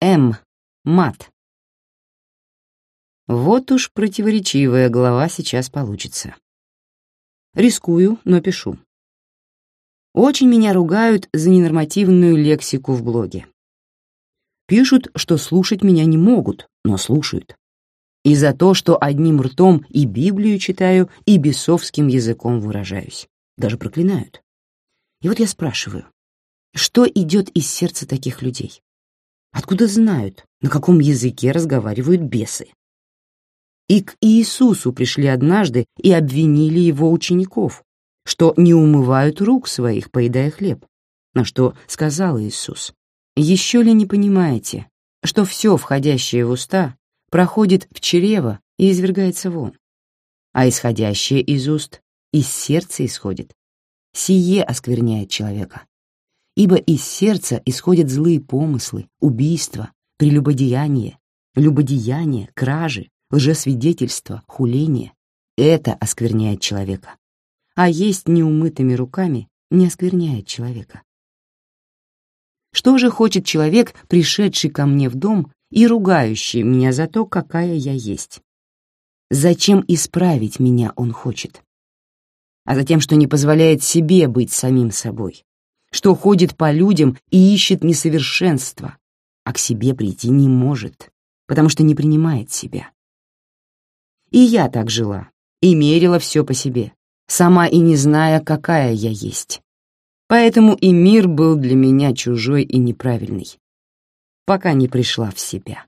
М. Мат. Вот уж противоречивая глава сейчас получится. Рискую, но пишу. Очень меня ругают за ненормативную лексику в блоге. Пишут, что слушать меня не могут, но слушают. И за то, что одним ртом и Библию читаю, и бесовским языком выражаюсь. Даже проклинают. И вот я спрашиваю, что идет из сердца таких людей? Откуда знают, на каком языке разговаривают бесы? И к Иисусу пришли однажды и обвинили его учеников, что не умывают рук своих, поедая хлеб. На что сказал Иисус, «Еще ли не понимаете, что все, входящее в уста, проходит в чрево и извергается вон, а исходящее из уст из сердца исходит? Сие оскверняет человека. Ибо из сердца исходят злые помыслы, убийства, прелюбодеяние, любодеяние, кражи, лжесвидетельство, хуление. Это оскверняет человека. А есть неумытыми руками не оскверняет человека. Что же хочет человек, пришедший ко мне в дом и ругающий меня за то, какая я есть? Зачем исправить меня он хочет? А затем, что не позволяет себе быть самим собой, что ходит по людям и ищет несовершенства, а к себе прийти не может, потому что не принимает себя. И я так жила, и мерила все по себе, сама и не зная, какая я есть. Поэтому и мир был для меня чужой и неправильный, пока не пришла в себя.